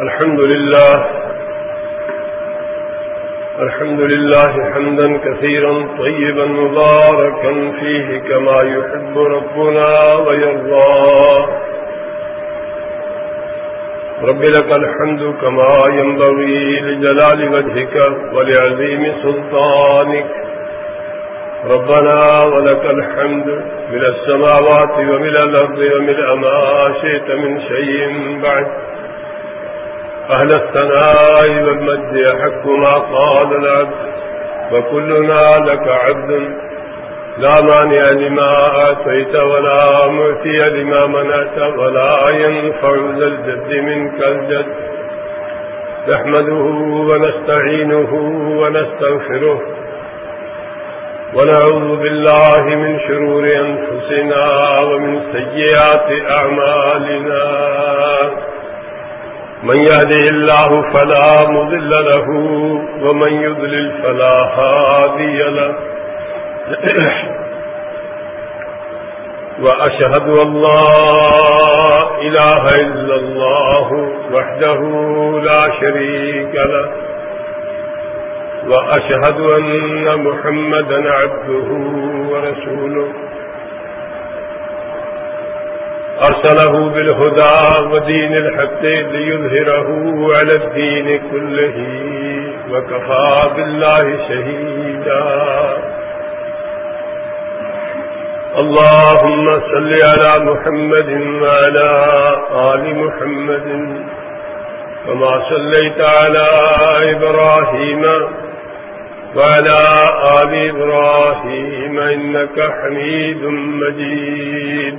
الحمد لله الحمد لله حمدا كثيرا طيبا مباركا فيه كما يحب ربنا ويرضى. رب لك الحمد كما ينبغي لجلال وجهك ولعظيم سلطانك. ربنا ولك الحمد من السماوات ومن الأرض ومن ما شئت من شيء بعد. أهل الثناء والمجد يحق ما قال العبد، وكلنا لك عبد. لا مانع لما آتيت ولا معتي لما منعت، ولا ينفع ذا الجد منك الجد. نحمده ونستعينه ونستغفره، ونعوذ بالله من شرور أنفسنا ومن سيئات أعمالنا. من يهده الله فلا مضل له، ومن يضلل فلا هادي له. وأشهد أن لا إله إلا الله وحده لا شريك له. وأشهد أن محمدا عبده ورسوله. أرسله بالهدى ودين الحق ليظهره على الدين كله وكفى بالله شهيدا. اللهم صل على محمد وعلى آل محمد وما صليت على إبراهيم وعلى آل إبراهيم إنك حميد مجيد.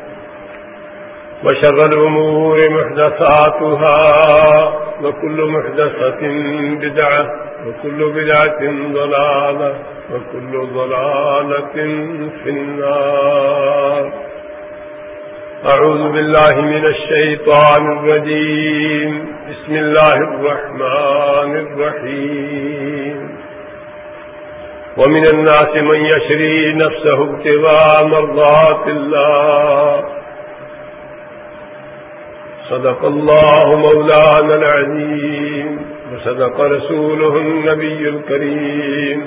وشر الأمور محدثاتها وكل محدثة بدعة وكل بدعة ضلالة وكل ضلالة في النار. أعوذ بالله من الشيطان الرجيم. بسم الله الرحمن الرحيم. ومن الناس من يشري نفسه ابتغاء مرضات الله صدق الله مولانا العليم وصدق رسوله النبي الكريم.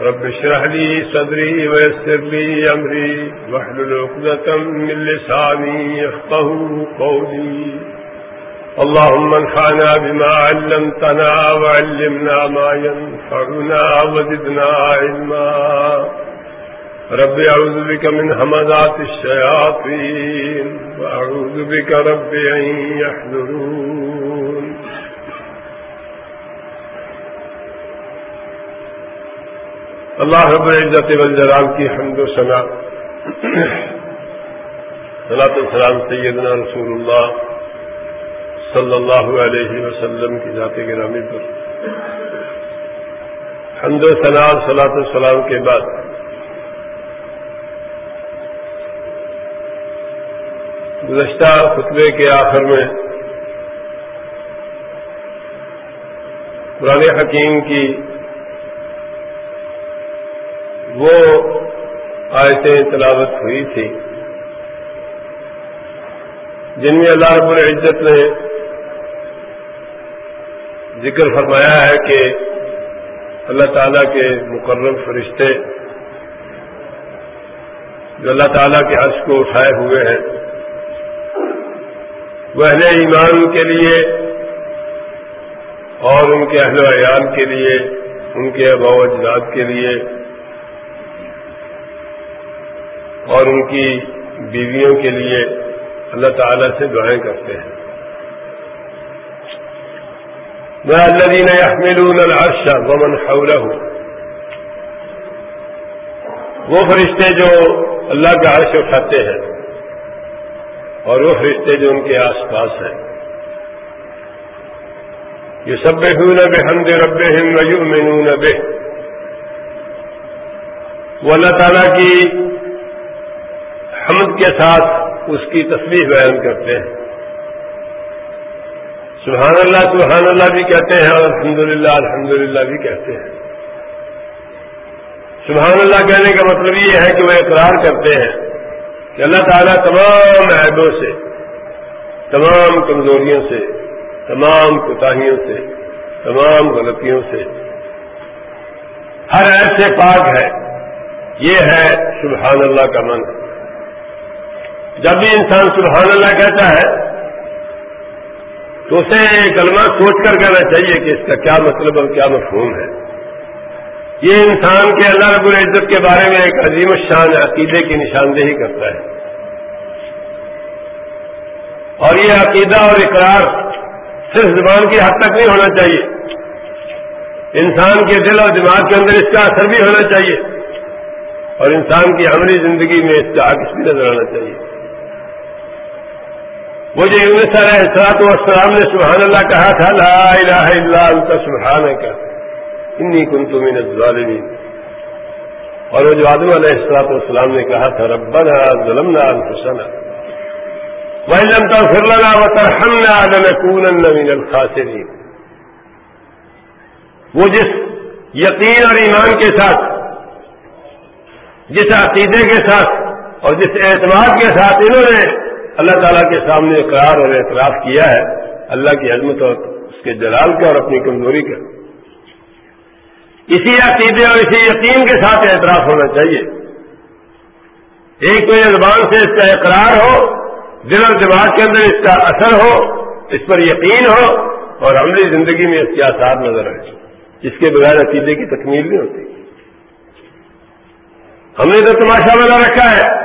رب اشرح لي صدري ويسر لي أمري واحلل عقدة من لساني يفقه قولي. اللهم انفعنا بما علمتنا وعلمنا ما ينفعنا وزدنا علما. رب أعوذ بك من همذات الشياطين وأعوذ بك رب أن يحذرون اللہ رب العزت والجلال کی حمد و ثنا صلاۃ السلام سیدنا رسول اللہ صلی اللہ علیہ وسلم کی ذات گرامی پر حمد و ثنا صلاۃ السلام کے بعد گزشتہ خطبے کے آخر میں قرآن حکیم کی وہ آیتیں تلاوت ہوئی تھی، جن میں اللہ رب العزت نے ذکر فرمایا ہے کہ اللہ تعالیٰ کے مقرر فرشتے جو اللہ تعالیٰ کے عرض کو اٹھائے ہوئے ہیں اہل ایمان کے لیے اور ان کے اہل عیال کے لیے، ان کے ابا اجداد کے لیے اور ان کی بیویوں کے لیے اللہ تعالی سے دعائیں کرتے ہیں۔ میں اللہ دین احمد العرش ومن حولہ وہ فرشتے جو اللہ کا عرش اٹھاتے ہیں۔ اور وہ فرشتے جو ان کے آس پاس ہیں۔ یہ سب بحمد ربهم ويؤمنون به۔ وہ اللہ تعالیٰ کی حمد کے ساتھ اس کی تصویر بیان کرتے ہیں۔ سبحان اللہ سبحان اللہ بھی کہتے ہیں اور الحمدللہ الحمدللہ بھی کہتے ہیں۔ سبحان اللہ کہنے کا مطلب یہ ہے کہ وہ اقرار کرتے ہیں۔ کہ اللہ تعالیٰ تمام عیبوں سے، تمام کمزوریوں سے، تمام کوتاہیوں سے، تمام غلطیوں سے، ہر ایسے پاک ہے۔ یہ ہے سبحان اللہ کا من۔ جب بھی انسان سبحان اللہ کہتا ہے، تو اسے کلمہ سوچ کر کہنا چاہیے کہ اس کا کیا مطلب اور کیا مفہوم ہے۔ یہ انسان کے اللہ رب العزت کے بارے میں ایک عظیم الشان عقیدے کی نشاندہی کرتا ہے۔ اور یہ عقیدہ اور اقرار صرف زبان کی حد تک نہیں ہونا چاہیے۔ انسان کے دل اور دماغ کے اندر اس کا اثر بھی ہونا چاہیے۔ اور انسان کی عملی زندگی میں اس کا عکس بھی نظر آنا چاہیے۔ وہ جو یونس علیہ السلاط والسلام نے سبحان اللہ کہا تھا، لا الہ الا انت سبحان کا انی کنت من الظالمین۔ اور وہ جو آدم علیہ السلاط والسلام نے کہا تھا، ربنا ظلمنا انفسنا وإن لم تغفر لنا وترحمنا لنكونن من الخاسرين وہ جس یقین اور ایمان کے ساتھ، جس عقیدے کے ساتھ اور جس اعتماد کے ساتھ انہوں نے اللہ تعالیٰ کے سامنے اقرار اور اعتراف کیا ہے، اللہ کی عظمت اور اس کے جلال کا اور اپنی کمزوری کا اسی عقیدے اور اسی یقین کے ساتھ اعتراف ہونا چاہیے۔ ایک تو یہ زبان سے اس کا اقرار ہو، دل اور دماغ کے اندر اس کا اثر ہو، اس پر یقین ہو اور عملی زندگی میں اس کے آثار نظر آئے۔ جس کے بغیر عقیدے کی تکمیل نہیں ہوتی۔ ہم نے تو تماشا بنا رکھا ہے۔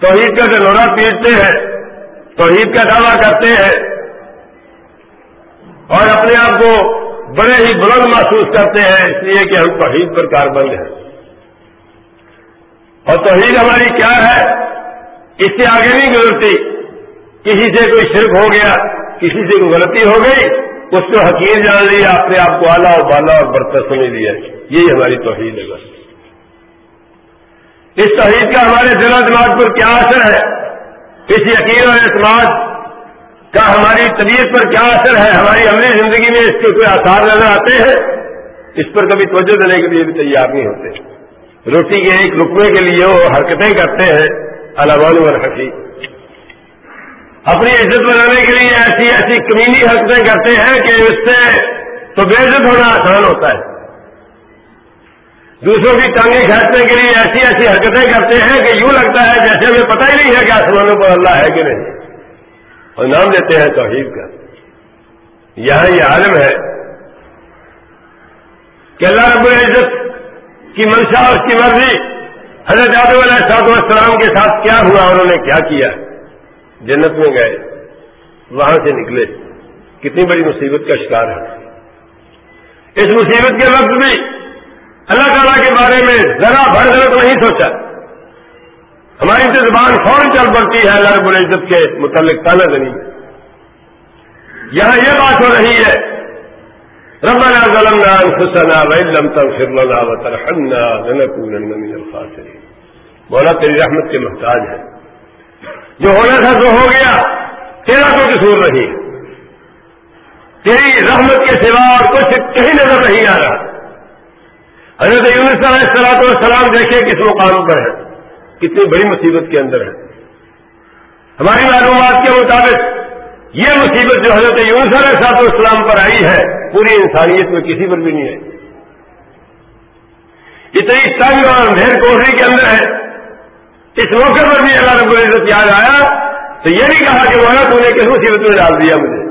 توحید کا ڈنورا پیٹتے ہیں، توحید کا دعویٰ کرتے ہیں اور اپنے آپ کو بڑے ہی بلند محسوس کرتے ہیں، اس لیے کہ ہم توحید پر کاربند ہیں۔ اور توحید ہماری کیا ہے؟ اس سے آگے نہیں گزرتی۔ کسی سے کوئی شرک ہو گیا، کسی سے کوئی غلطی ہو گئی، اس کو حقیر جان لیا، اپنے آپ کو آلہ اور بالا اور برتر سمجھ لیا۔ یہی ہماری توحید ہے بس۔ اس توحید کا ہمارے دل و دماغ پر کیا اثر ہے؟ اس یقین اور اعتماد کا ہماری طبیعت پر کیا اثر ہے؟ ہماری عملی زندگی میں اس کے کوئی آثار نظر آتے ہیں؟ اس پر کبھی توجہ دینے کے لیے بھی تیار نہیں ہوتے۔ روٹی کے ایک رکنے کے لیے وہ حرکتیں کرتے ہیں علمان اور اپنی عزت بنانے کے لیے ایسی ایسی کمینی حرکتیں کرتے ہیں کہ اس سے تو بے عزت ہونا آسان ہوتا ہے۔ دوسروں کی ٹانگیں کھینچنے کے لیے ایسی ایسی حرکتیں کرتے ہیں کہ یوں لگتا ہے جیسے ہمیں پتہ ہی نہیں ہے کہ آسمانوں پر اللہ ہے کہ نہیں۔ اور نام دیتے ہیں توحید کا۔ یہاں یہ عالم ہے کہ اللہ رب العزت کی منشا اس کی مرضی حضرت آدم علیہ صاحب السلام کے ساتھ کیا ہوا انہوں نے کیا کیا؟ جنت میں گئے، وہاں سے نکلے۔ کتنی بڑی مصیبت کا شکار ہے اس مصیبت کے وقت بھی اللہ تعالیٰ کے بارے میں ذرا بھر غلط نہیں سوچا۔ ہماری سے زبان فوراً چل پڑتی ہے، اللہ رب العزت کے متعلق تانا دنی میں یہاں یہ بات ہو رہی ہے، ربنا ظلمنا انفسنا وان لم تغفر لنا وترحمنا لنكونن من الخاسرين مولا تیری رحمت کے محتاج ہے جو ہونا تھا تو ہو گیا، تیرا تو قصور نہیں تیری رحمت کے سوا اور کچھ کہیں نظر نہیں آ رہا۔ حضرت یونس علیہ السلاط والسلام دیکھیں کس مقام پر ہے کتنی بڑی مصیبت کے اندر ہے۔ ہماری معلومات کے مطابق یہ مصیبت جو حضرت یونس علیہ السلاط والسلام پر آئی ہے، پوری انسانیت میں کسی پر بھی نہیں ہے۔ اتنی تنگ اور اندھیر کوٹری کے اندر ہے۔ اس موقع پر بھی اللہ رب العزت یاد آیا تو یہ نہیں کہا کہ وہ تو نے کس مصیبت میں ڈال دیا مجھے؟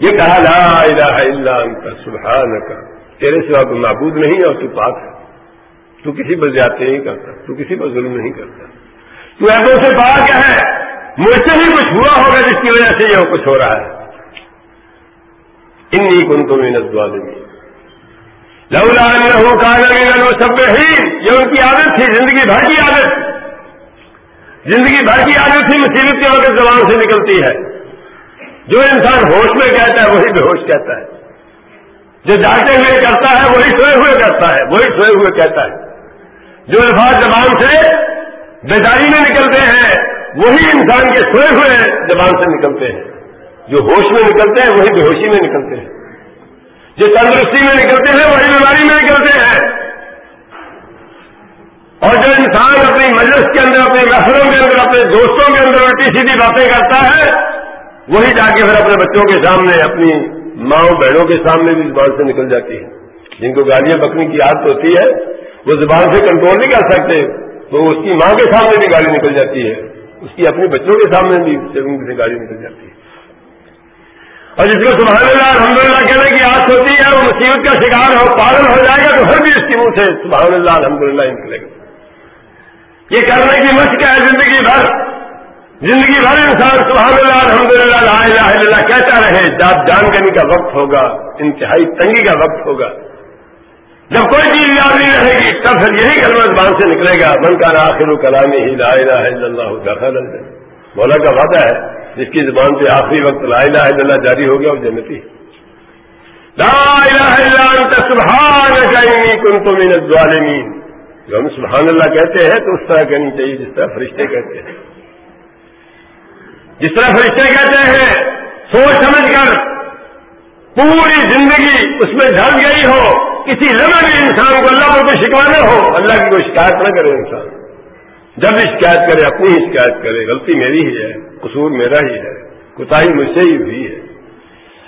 یہ کہا، لا الہ الا انت، سبحانک، تیرے سوا کوئی معبود نہیں اور تو پاک ہے۔ تو کسی پر زیادتی نہیں کرتا، تو کسی پر ظلم نہیں کرتا۔ تو ایسے سے پاک ہے؟ مجھ سے بھی کچھ ہوا ہوگا جس کی وجہ سے یہ کچھ ہو رہا ہے۔ انی کن تو محنت دعا دیں گی لولا لہو کا لگے سب یہ ان کی عادت تھی، زندگی بھر کی عادت۔ زندگی بھر کی عادت تھی، مصیبت کے وقت زبان سے نکلتی ہے۔ جو انسان ہوش میں کہتا ہے، وہی بے ہوش کہتا ہے۔ جو جاگتے ہوئے کرتا ہے، وہی سوئے ہوئے کرتا ہے، وہی سوئے ہوئے کہتا ہے۔ جو الفاظ زبان سے بیداری میں نکلتے ہیں، وہی انسان کے سوئے ہوئے زبان سے نکلتے ہیں۔ جو ہوش میں نکلتے ہیں، وہی بے ہوشی میں نکلتے ہیں۔ جو تندرستی میں نکلتے ہیں، وہی بیماری میں نکلتے ہیں۔ اور جو انسان اپنی مجلس کے اندر، اپنی محفلوں کے اندر، اپنے دوستوں کے اندر الٹی سیدھی باتیں کرتا ہے، وہی جا کے پھر اپنے بچوں کے سامنے، اپنی ماؤں بہنوں کے سامنے بھی زبان سے نکل جاتی ہے۔ جن کو گالیاں بکنے کی عادت ہوتی ہے وہ زبان سے کنٹرول نہیں کر سکتے، تو اس کی ماں کے سامنے بھی گالی نکل جاتی ہے۔ اس کی اپنی بچوں کے سامنے بھی سے گالی نکل جاتی ہے۔ اور جس کو سبحان اللہ الحمد للہ کہنے کی آس ہوتی ہے، وہ مصیبت کا شکار ہو، پاگل ہو جائے گا، تو ہر بھی اس کی منہ سے سبحان اللہ الحمد للہ نکلے گا۔ یہ کرنے کی مشق ہے زندگی بھر۔ زندگی بھر انسان سبحان اللہ الحمد للہ لا الہ الا اللہ کہتا رہے جب جان کرنے کا وقت ہوگا، انتہائی تنگی کا وقت ہوگا۔ جب کوئی چیز یاد نہیں رہے گی، تب پھر یہی کلمہ زبان سے نکلے گا، من کا آخر کلامی ہی لا الہ الا اللہ دخل مولا کا وعدہ ہے، جس کی زبان سے آخری وقت لا الہ الا اللہ جاری ہو گیا، وہ جنتی لا الہ الا انت، سبحانک انی کنت من الظالمین۔ جو ہم سبحان اللہ کہتے ہیں، تو اس طرح کہنی چاہیے، جس طرح فرشتے کہتے ہیں۔ جس طرح فرشتے کہتے ہیں، سوچ سمجھ کر پوری زندگی اس میں ڈھل گئی ہو کسی لمحے انسان کو اللہ کو کوئی شکوانا ہو۔ اللہ کی کوئی شکایت نہ کرے انسان۔ جب بھی شکایت کرے، اپنی ہی شکایت کرے۔ غلطی میری ہی ہے، قصور میرا ہی ہے۔ کوتا مجھ سے ہی ہوئی ہے۔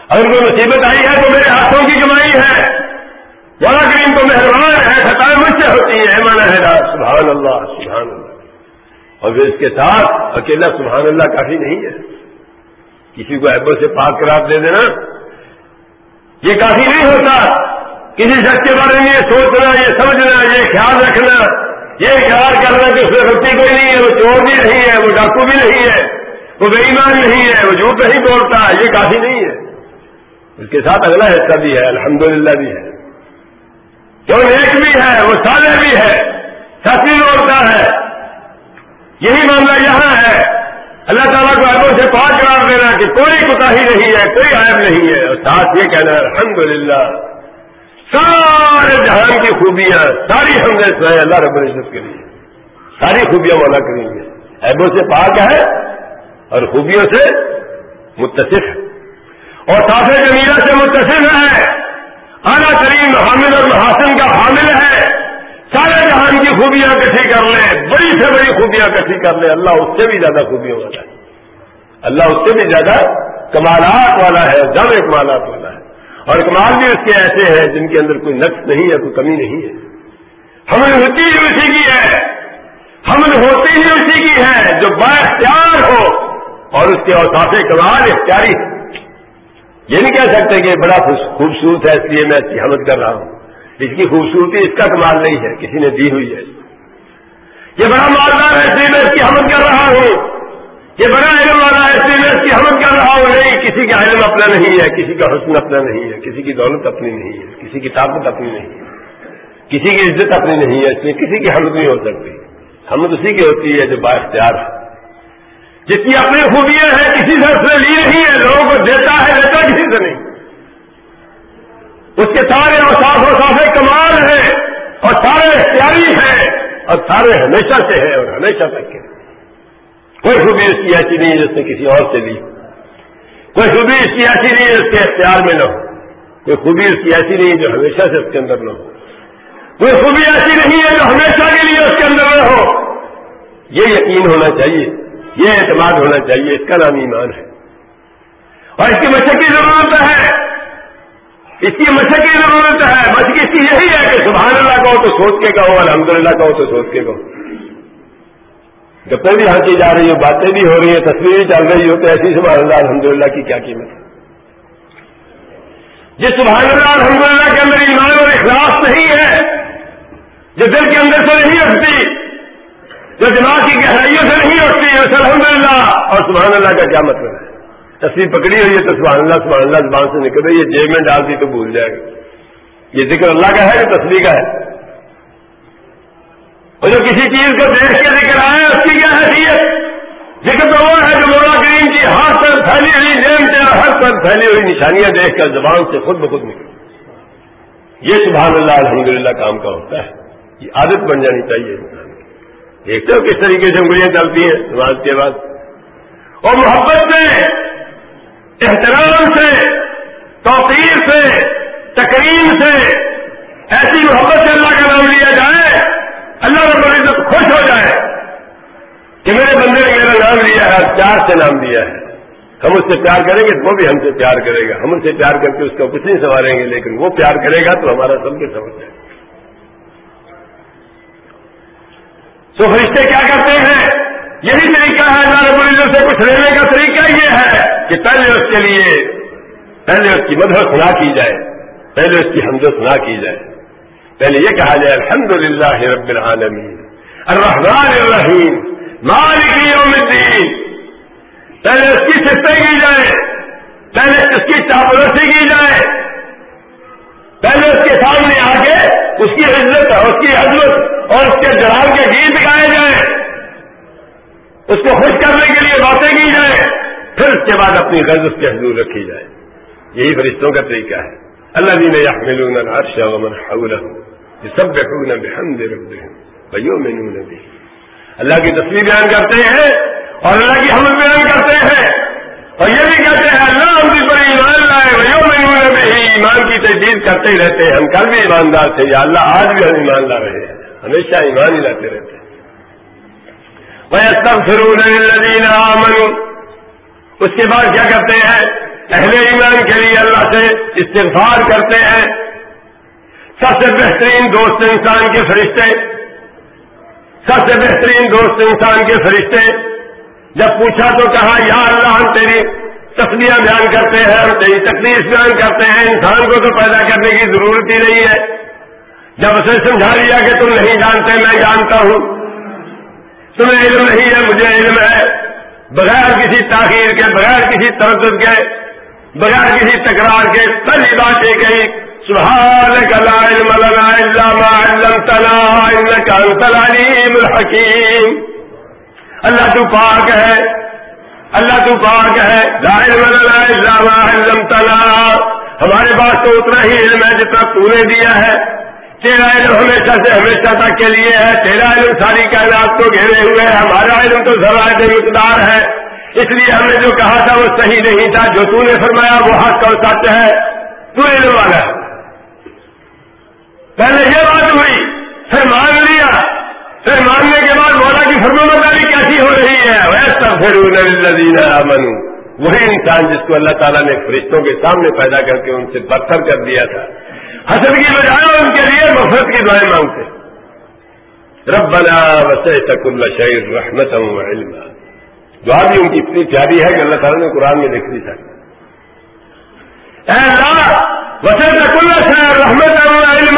اگر کوئی مصیبت آئی ہے، تو میرے ہاتھوں کی کمائی ہے۔ والا کریم تو مہربان ہے خطائیں مجھ سے ہوتی ہے مانا ہے سبحان اللہ سبحان اللہ۔ اور اس کے ساتھ اکیلا سبحان اللہ کافی نہیں ہے۔ کسی کو ایبر سے پاک کرا دے دینا، یہ کافی نہیں ہوتا۔ کسی شخص کے بارے میں یہ سوچنا، یہ سمجھنا، یہ خیال رکھنا۔ یہ خیال کرنا کہ اس میں غلطی کوئی نہیں ہے، وہ چور بھی نہیں ہے، وہ ڈاکو بھی نہیں ہے، وہ بے ایمان نہیں ہے، وہ جھوٹ نہیں بولتا، یہ کافی نہیں ہے۔ اس کے ساتھ اگلا حصہ بھی ہے، الحمدللہ بھی ہے۔ جو نیک بھی ہے، وہ سالے بھی ہے۔ سچ بھی بولتا ہے۔ یہی معاملہ یہاں ہے۔ اللہ تعالیٰ کو عیبوں سے پاک قرار دینا کہ کوئی کوتا ہی نہیں ہے، کوئی عیب نہیں ہے۔ اور ساتھ یہ کہنا الحمد للہ سارے جہان کی خوبیاں، ساری ہم نے اللہ رب العزت کے لیے۔ ساری خوبیاں مولا کریں گے عیبوں سے پاک ہے اور خوبیوں سے متصف ہے۔ اور صاف جمیلہ سے متصف ہے۔ اعلیٰ ترین حامل اور محاسن کا حامل ہے۔ سارے جہان کی خوبیاں کٹھی کر لیں۔ بڑی سے بڑی خوبیاں کٹھی کر لیں۔ اللہ اس سے بھی زیادہ خوبیاں والا ہے اللہ اس سے بھی زیادہ کمالات والا ہے، زیادہ کمالات والا ہے۔ اور کمال بھی اس کے ایسے ہیں جن کے اندر کوئی نقص نہیں ہے، کوئی کمی نہیں ہے۔ ہمیں ہوتی ہی اسی کی ہے۔ ہمیں ہوتی ہی اسی کی ہے جو با اختیار ہو اور اس کے اوساف کمال، اختیاری۔ ہے یہ نہیں کہہ سکتے کہ بڑا خوبصورت ہے، اس لیے میں اس کی حمد کر رہا ہوں۔ اس کی خوبصورتی، اس کا کمال نہیں ہے، کسی نے دی ہوئی ہے۔ یہ بڑا مالدار ہے، اس لیے میں اس کی حمد کر رہا ہوں۔ یہ بڑا علم والا ہے، اس لیے اس کی حمد کر رہا ہوں۔ نہیں، کسی کا علم اپنا نہیں ہے، کسی کا حسن اپنا نہیں ہے، کسی کی دولت اپنی نہیں ہے، کسی کی طاقت اپنی نہیں ہے، کسی کی عزت اپنی نہیں ہے، اس لیے کسی کی حمد نہیں ہو سکتی۔ حمد اسی کی ہوتی ہے جو با اختیار ہے۔ جس کی اپنی خوبیاں ہیں، کسی سے اس نے لی نہیں ہے، لوگوں کو دیتا ہے دیتا کسی سے نہیں۔ اس کے سارے اوساف وساف کمال ہیں اور سارے اختیاری ہیں اور سارے ہمیشہ سے ہیں اور ہمیشہ تک کے کوئی خوبی اس کی ایسی نہیں ہے جس نے کسی اور سے لی۔ کوئی خوبی اس کی ایسی نہیں ہے جس کے اختیار میں نہ ہو۔ کوئی خوبی اس کی ایسی نہیں ہے جو ہمیشہ سے اس کے اندر نہ ہو۔ کوئی خوبی ایسی نہیں ہے جو ہمیشہ کے لیے اس کے اندر نہ ہو۔ یہ یقین ہونا چاہیے۔ یہ اعتماد ہونا چاہیے۔ اس کا نام ایمان ہے۔ اور اس کی مشق کی ضرورت ہے۔ اس کی مشق کی ضرورت ہے۔ مشق اس کی یہی ہے کہ سبحان اللہ کہو تو سوچ کے کہو الحمد للہ کہو تو سوچ کے کہو۔ جب کوئی بھی ہنسی جا رہی ہو، باتیں بھی ہو رہی ہیں، تصویریں چل رہی ہو، تو ایسی سبحان اللہ الحمد للہ کی کیا قیمت ہے؟ جس سبحان اللہ الحمد للہ کے اندر ایمان اور اخلاص نہیں ہے، جو دل کے اندر سے نہیں رکھتی جو دماغ کی گہرائیوں سے نہیں رکھتی ہے الحمد للہ اور سبحان اللہ کا کیا مطلب ہے؟ تصویر پکڑی ہوئی ہے تو سبحان اللہ سبحان اللہ، زبان سے نکل رہی ہے، جیب میں ڈال دی تو بھول جائے گا۔ یہ ذکر اللہ کا ہے یا تصویر کا ہے۔ اور جو کسی چیز کو دیکھ کے ذکر آئے اس کی کیا حیثیت؟ ذکر تو وہ ہے جو مولا کریم کی ہر طرف پھیلی ہوئی جیم سے ہر طرف پھیلی ہوئی نشانیاں دیکھ کر زبان سے خود بخود نکل یہ سبحان اللہ، الحمدللہ کام کا ہوتا ہے۔ یہ عادت بن جانی چاہیے انسان کی۔ دیکھتے ہو کس طریقے سے انگلیاں چلتی ہیں نماز کے بعد۔ اور محبت سے، احترام سے توقیر سے تقریم سے، ایسی محبت سے اللہ کا نام لیا جائے اللہ رب العزت خوش ہو جائے کہ میرے بندے نے میرا نام لیا ہے پیار سے نام دیا ہے۔ ہم اس سے پیار کریں گے وہ بھی ہم سے پیار کرے گا۔ ہم ان سے پیار کر کے اس کو کچھ نہیں سنواریں گے، لیکن وہ پیار کرے گا تو ہمارا سب کے سمجھ جائے تو فرشتے کیا کرتے ہیں؟ یہی طریقہ ہے، اللہ رب العزت سے کچھ لینے کا طریقہ یہ ہے کہ پہلے اس کے لیے، پہلے اس کی مدد سنا کی جائے، پہلے اس کی حمد سنا کی جائے۔ پہلے یہ کہا جائے الحمد للہ رب العالمین، الرحمن الرحیم، مالک یوم الدین۔ پہلے اس کی سفتیں کی جائے، پہلے اس کی چاپلسی کی جائے۔ پہلے اس کے سامنے آ کے اس کی عزت، اس کی عزمت اور اس کے جلال کے گیت گائے جائیں۔ اس کو خوش کرنے کے لیے باتیں کی جائیں۔ پھر اس کے بعد اپنی غرض اس کے حضور رکھی جائے۔ یہی فرشتوں کا طریقہ ہے۔ اللہ جی نے العرش ومن حوله يسبحون بحمد ربهم ويؤمنون به. اللہ کی تصویر بیان کرتے ہیں اور اللہ کی حمد بیان کرتے ہیں اور یہ بھی کہتے ہیں، اللہ ہم بھی پر ایمان لائے ویو میں بھی ایمان کی تجدید کرتے ہی رہتے ہیں۔ ہم کل بھی ایماندار تھے، یا اللہ آج بھی ہم ایمان لا رہے ہیں۔ ہمیشہ ایمان ہی لاتے رہتے ہیں۔ وہ سب فرون اس کے بعد کیا کرتے ہیں؟ اہل ایمان کے لیے اللہ سے استغفار کرتے ہیں۔ سب سے بہترین دوست انسان کے فرشتے۔ سب سے بہترین دوست انسان کے فرشتے۔ جب پوچھا تو کہا، یا اللہ، ہم تیری تصویریں بیان کرتے ہیں، ہم تیری تکلیف بیان کرتے ہیں۔ انسان کو تو پیدا کرنے کی ضرورت ہی نہیں ہے۔ جب اسے سمجھا لیا کہ تم نہیں جانتے، میں جانتا ہوں۔ تمہیں علم نہیں ہے، مجھے علم ہے۔ بغیر کسی تاخیر کے، بغیر کسی تردد کے بغیر کسی تکرار کے پہلی بات یہ کہی سبحانك لا علم لنا إلا ما علمتنا العليم الحكيم اللہ تو پاک ہے، اللہ تو پاک ہے، لا علم لنا إلا ما علمتنا۔ ہمارے پاس تو اتنا ہی علم ہے جتنا تو نے دیا ہے۔ تیرا علم ہمیشہ سے ہمیشہ تک کے لیے ہے، تیرا علم ساری کائنات کو گھیرے ہوئے ہے، ہمارا علم تو ذرائع مقدار ہے۔ اس لیے ہم نے جو کہا تھا وہ صحیح نہیں تھا، جو تو نے فرمایا وہ حق اور سچ ہے۔ تو علم والا ہے پہلے یہ بات ہوئی، پھر مان لیا۔ پھر ماننے کے بعد مولا کی فرما برداری کیسی ہو رہی ہے۔ ویسا پھر من وہی انسان جس کو اللہ تعالیٰ نے فرشتوں کے سامنے پیدا کر کے ان سے پتھر کر دیا تھا۔ حسن کی بجائے ان کے لیے مفرت کی دعائیں مانگتے۔ رب بنا وسع تک اللہ شعر رحمت علم دعا بھی ان کی اتنی پیاری ہے کہ اللہ تعالیٰ نے قرآن میں لکھ دی تھا کل رحمت علم۔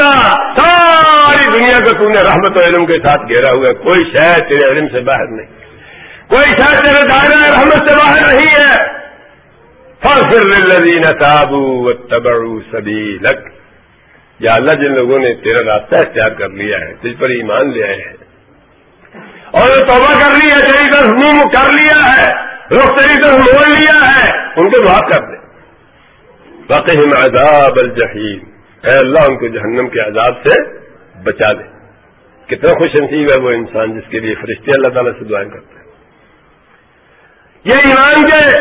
ساری دنیا کو تم نے رحمت و علم کے ساتھ گھیرا ہوا ہے۔ کوئی شہر تیرے علم سے باہر نہیں۔ کوئی شہر تیرے دائرے رحمت سے باہر نہیں ہے۔ فصل للذین تابوا تبڑو سبھی یا اللہ، جن لوگوں نے تیرا راستہ اختیار کر لیا ہے، تجھ پر ایمان لے آئے ہیں۔ اور جو توبہ کر لی ہے تیری طرف منہ کر لیا ہے، رخ تیری طرف موڑ لیا ہے، ان کو معاف کر دے۔ وقہم عذاب الجحیم اے اللہ، ان کو جہنم کے عذاب سے بچا دے۔ کتنا خوش نصیب ہے وہ انسان جس کے لیے فرشتے اللہ تعالیٰ سے دعائیں کرتے ہیں۔ یہ ایمان کے،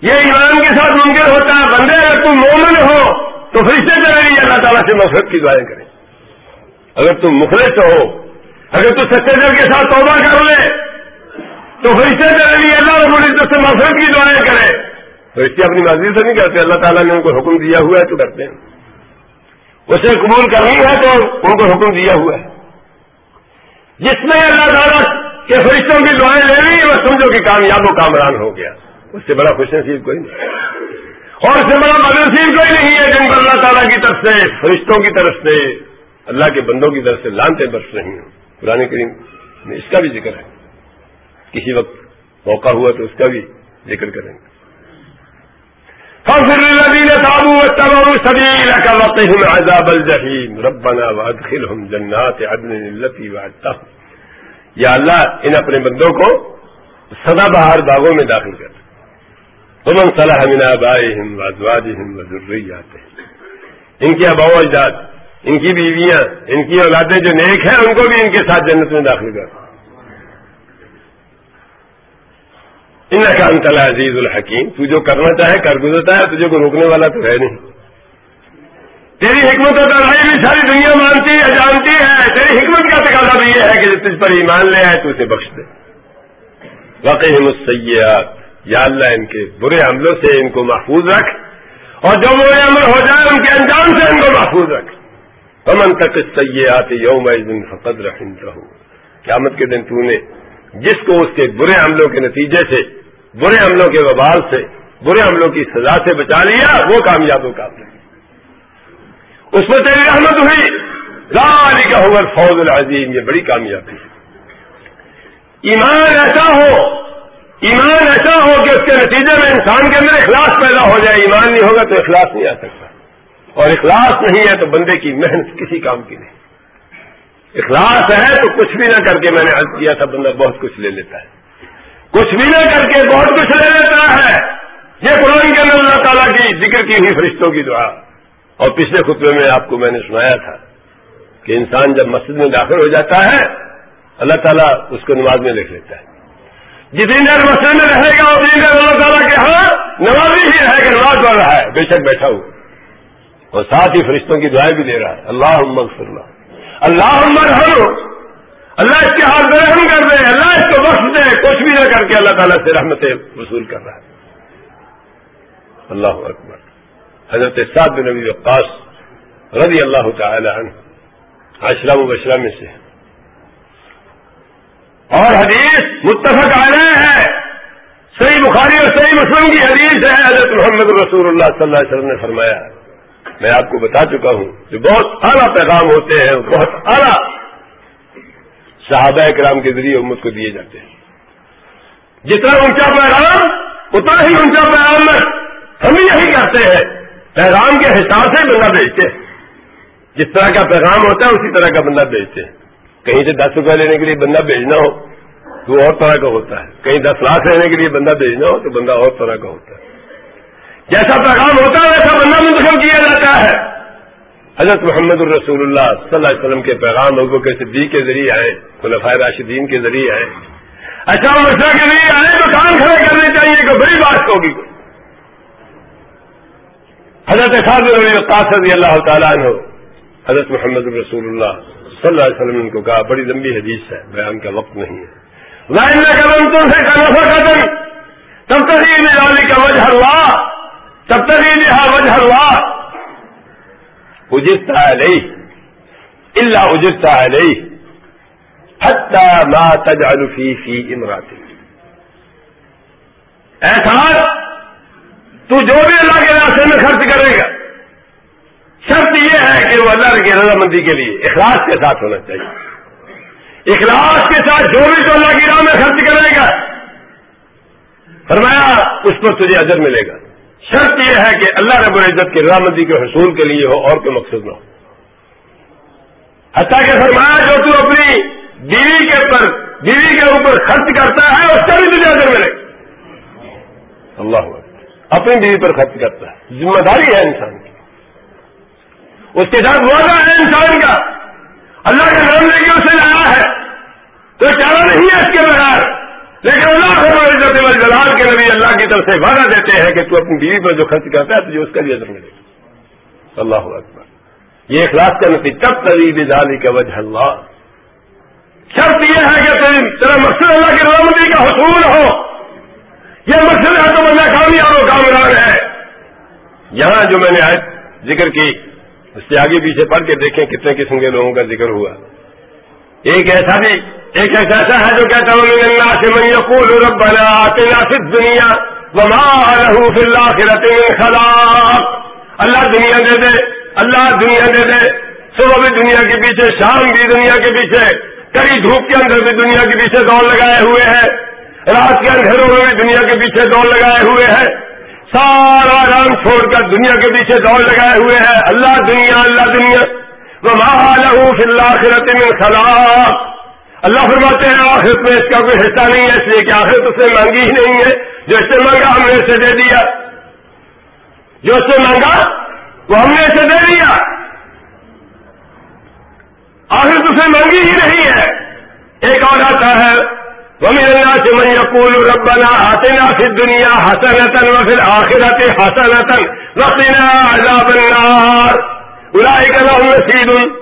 یہ ایمان کے ساتھ ممکن ہوتا ہے۔ بندے، اگر تم مومن ہو، تو فرشتے چلے گی اللہ تعالیٰ سے مفرت کی دعائیں کریں۔ اگر تم مخلص ہو اگر تو سچے دل کے ساتھ توبہ کر لے، تو فرشتے چلے گی اللہ رب العزت سے مفرت کی دعائیں کرے تو اس کی اپنی مرضی سے نہیں کرتے، اللہ تعالیٰ نے ان کو حکم دیا ہوا ہے، تو کرتے ہیں۔ اسے قبول کرنی ہے تو ان کو حکم دیا ہوا ہے۔ جس نے اللہ تعالیٰ کے فرشتوں کی دعائیں لے لی، وہ سمجھو کہ کامیاب و کامران ہو گیا۔ اس سے بڑا خوش نصیب کوئی نہیں۔ اور اس سے بڑا بد کوئی نہیں ہے جن پر اللہ تعالیٰ کی طرف سے، فرشتوں کی طرف سے، اللہ کے بندوں کی طرف سے لانتے برس رہی ہوں۔ پرانے کریم میں اس کا بھی ذکر ہے۔ کسی وقت موقع ہوا تو اس کا بھی ذکر کریں گے۔ عذاب ربنا وادخلهم جنات عدن التي وعدتهم یا اللہ، ان اپنے بندوں کو سدا بہار باغوں میں داخل کر۔ من صلاح من آبائهم وازواجهم وذرياتهم ان کے اباؤ اجداد ان کی بیویاں، ان کی اولادیں جو نیک ہیں، ان کو بھی ان کے ساتھ جنت میں داخل کر۔ ان کا انتلا عزیز الحکیم، تو جو کرنا چاہے، کر گزرتا ہے، تجھے کو روکنے والا تو ہے نہیں۔ تیری حکمت اور لڑائی بھی ساری دنیا مانتی ہے، جانتی ہے۔ تیری حکمت کا تقاضا بھی یہ ہے کہ تجھ پر ایمان لے آئے تو اسے بخش دے۔ واقعی مسیات یا اللہ، ان کے برے حملوں سے ان کو محفوظ رکھ۔ اور جو برے عمل ہو جائے، ان کے انجام سے ان کو محفوظ رکھ۔ امن تک سیاحت یوم دن فقد رکھتا ہوں قیامت کے دن تو نے جس کو اس کے برے عملوں کے نتیجے سے، برے عملوں کے وبال سے، برے عملوں کی سزا سے بچا لیا، وہ کامیاب و کام اس میں تیری رحمت ہوئی۔ گالی کا ہوگا فوج العظیم، یہ بڑی کامیابی ہے۔ ایمان ایسا ہو، ایمان ایسا ہو کہ اس کے نتیجے میں انسان کے اندر اخلاص پیدا ہو جائے۔ ایمان نہیں ہوگا تو اخلاص نہیں آ سکتا۔ اور اخلاص نہیں ہے تو بندے کی محنت کسی کام کی نہیں۔ اخلاص ہے تو کچھ بھی نہ کر کے میں نے عرض کیا تھا، بندہ بہت کچھ لے لیتا ہے۔ کچھ بھی نہ کر کے بہت کچھ لے لیتا ہے۔ یہ قرآن کے اندر اللہ تعالیٰ کی ذکر کی ہوئی فرشتوں کی دعا۔ اور پچھلے خطبے میں آپ کو میں نے سنایا تھا کہ انسان جب مسجد میں داخل ہو جاتا ہے، اللہ تعالیٰ اس کو نماز میں لکھ لیتا ہے۔ جتنی دیر مسئلے میں رہے گا اتنی دیر اللہ تعالیٰ کے ہاں نمازی ہی رہے گا، نماز پڑھ رہا ہے، بے شک بیٹھا ہوں اور ساتھ ہی فرشتوں کی دعائیں بھی دے رہا ہے۔ اللہ عمر اللہ اللہ عمر اللہ اس کے ہاتھ رحم کر دے اللہ اس کو وقت دے، کچھ بھی نہ کر کے اللہ تعالیٰ سے رحمت وصول کر رہا ہے۔ اللہ اکبر۔ حضرت سعد بن نبی وقاص رضی اللہ تعالی عنہ اشرم و بشرا میں سے۔ اور حدیث متفق علیہ ہے۔ صحیح بخاری اور صحیح مسلم کی حدیث ہے۔ حضرت محمد رسول اللہ صلی اللہ علیہ وسلم نے فرمایا۔ ہے میں آپ کو بتا چکا ہوں جو بہت اعلیٰ پیغام ہوتے ہیں، بہت اعلیٰ صحابہ کرام کے ذریعے امت کو دیے جاتے ہیں۔ جتنا اونچا پیغام، اتنا ہی اونچا پیغام میں ہم یہی کرتے ہیں۔ پیغام کے حساب سے بندہ بیچتے جس طرح کا پیغام ہوتا ہے، اسی طرح کا بندہ بیچتے ہیں۔ کہیں سے دس روپے لینے کے لیے بندہ بھیجنا ہو تو اور طرح کا ہوتا ہے۔ کہیں دس لاکھ لینے کے لیے بندہ بھیجنا ہو تو بندہ اور طرح کا ہوتا ہے۔ جیسا پیغام ہوتا ہے ویسا بندہ منتخب کیا جاتا ہے۔ حضرت محمد الرسول اللہ صلی اللہ علیہ وسلم کے پیغام ابو کے صدیق کے ذریعے آئے خلفۂ راشدین کے ذریعے آئے۔ اچھا مسئلہ کے ذریعے آئے تو کام کھڑے کرنے چاہیے کہ بڑی بات ہوگی۔ حضرت خاص رضی اللہ تعالیٰ عنہ، حضرت محمد الرسول اللہ صلی اللہ علیہ وسلم کو کہا، بڑی لمبی حدیث ہے، بیان کا وقت نہیں ہے۔ لائن میں قدم تم سے قدم تب تک ہی نالی کا وجہ ہوا تب تک ہی لہا وجہ ہوا اجرتا ہے اللہ اجرتا ہے نہیں حتہ ما تجعل فی فی امراتی۔ ایسا تو جو بھی اللہ کے راستے میں خرچ کرے گا، شرط یہ ہے کہ وہ اللہ کی رضامندی کے لیے اخلاص کے ساتھ ہونا چاہیے۔ اخلاص کے ساتھ جو بھی تو اللہ کی راہ میں خرچ کرے گا، فرمایا، اس پر تجھے اجر ملے گا۔ شرط یہ ہے کہ اللہ رب العزت کی رضامندی کے حصول کے لیے ہو اور کوئی مقصد نہ ہو۔ حتیٰ کہ فرمایا جو تو اپنی بیوی کے پر بیوی کے اوپر خرچ کرتا ہے، اس کا بھی تجھے اجر ملے اللہ اپنی بیوی پر خرچ کرتا ہے۔ ذمہ داری ہے انسان کی۔ اس کے ساتھ وعدہ ہے انسان کا۔ اللہ کا نام لے کے اسے لایا ہے۔ تو چارہ نہیں ہے اس کے بغیر۔ لیکن اللہ خبر جلال کے نبی اللہ کی طرف سے وعدہ دیتے ہیں کہ تو اپنی بیوی پر جو خرچ کرتا ہے تجھے اس کا بھی اثر ملے گا۔ اللہ اکبر۔ یہ اخلاص کا نتیجہ تب طریب ڈالی کا وجہ اللہ۔ شرط یہ ہے کہ تیرا مقصد اللہ کی رامدی کا حصول ہو۔ یہ مقصد ہے تو بندہ کامیاب و کامران ہے۔ یہاں جو میں نے آج ذکر کی، اس سے آگے پیچھے پڑھ کے دیکھیں کتنے قسم کے لوگوں کا ذکر ہوا۔ ایک ایسا بھی ایک ایسا ایسا ہے جو کہتا ہوں اللہ سے من یقول ربنا آتنا فی الدنیا وما له فی الاخرۃ من خلاق. اللہ دنیا دے دے، اللہ دنیا دے دے۔ صبح بھی دنیا کے پیچھے، شام بھی دنیا کے پیچھے۔ کڑی دھوپ کے اندر بھی دنیا کے پیچھے دوڑ لگائے ہوئے ہیں رات کے اندھیروں میں بھی دنیا کے پیچھے دوڑ لگائے ہوئے ہیں سارا رام چھوڑ کر دنیا کے پیچھے دوڑ لگائے ہوئے ہیں اللہ دنیا اللہ دنیا۔ فی اللہ میں خلاق۔ اللہ فرماتے ہیں، آخرت میں اس کا کوئی حصہ نہیں ہے، اس لیے کہ آخرت اس نے مانگی ہی نہیں ہے۔ جو اس سے مانگا ہم نے اسے دے دیا۔ جو اس سے مانگا وہ ہم نے اسے دے دیا۔ آخر تو اسے مانگی ہی نہیں ہے۔ ایک اور آتا ہے، ومن الناس من يقول ربنا آتنا في الدنيا حسنة وفي الآخرة حسنة وقنا عذاب النار۔ أولئك لهم نصيب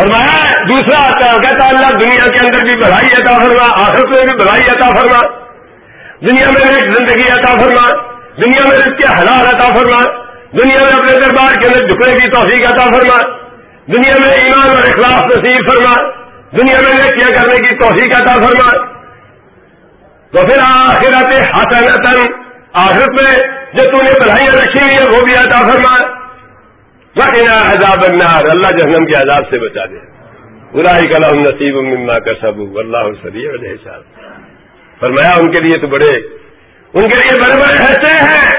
فرمایا دوسرا آتا ہے، کہتا اللہ دنیا کے اندر بھی بڑھائی عطا فرما، آخرت میں بھی بڑھائی عطا فرما۔ دنیا میں ایک زندگی عطا فرما، دنیا میں اس کے حلال عطا فرما۔ دنیا میں اپنے دربار کے اندر جھکنے کی توفیق عطا فرما۔ دنیا میں ایمان اور اخلاص نصیب فرما۔ دنیا میں نیکیاں کرنے کی توفیق عطا فرما۔ تو پھر آخرت حسنتن آخرت میں جو تم نے بڑھائیاں رکھی ہوئی ہیں، وہ بھی عطا فرما۔ وقنا عذاب النار، اللہ جہنم کے عذاب سے بچا دے۔ برائی کلام نصیب مما کا سب اللہ سری علیہ صاحب فرمایا، ان کے لیے تو بڑے، ان کے لیے بڑے بڑے حصے ہیں۔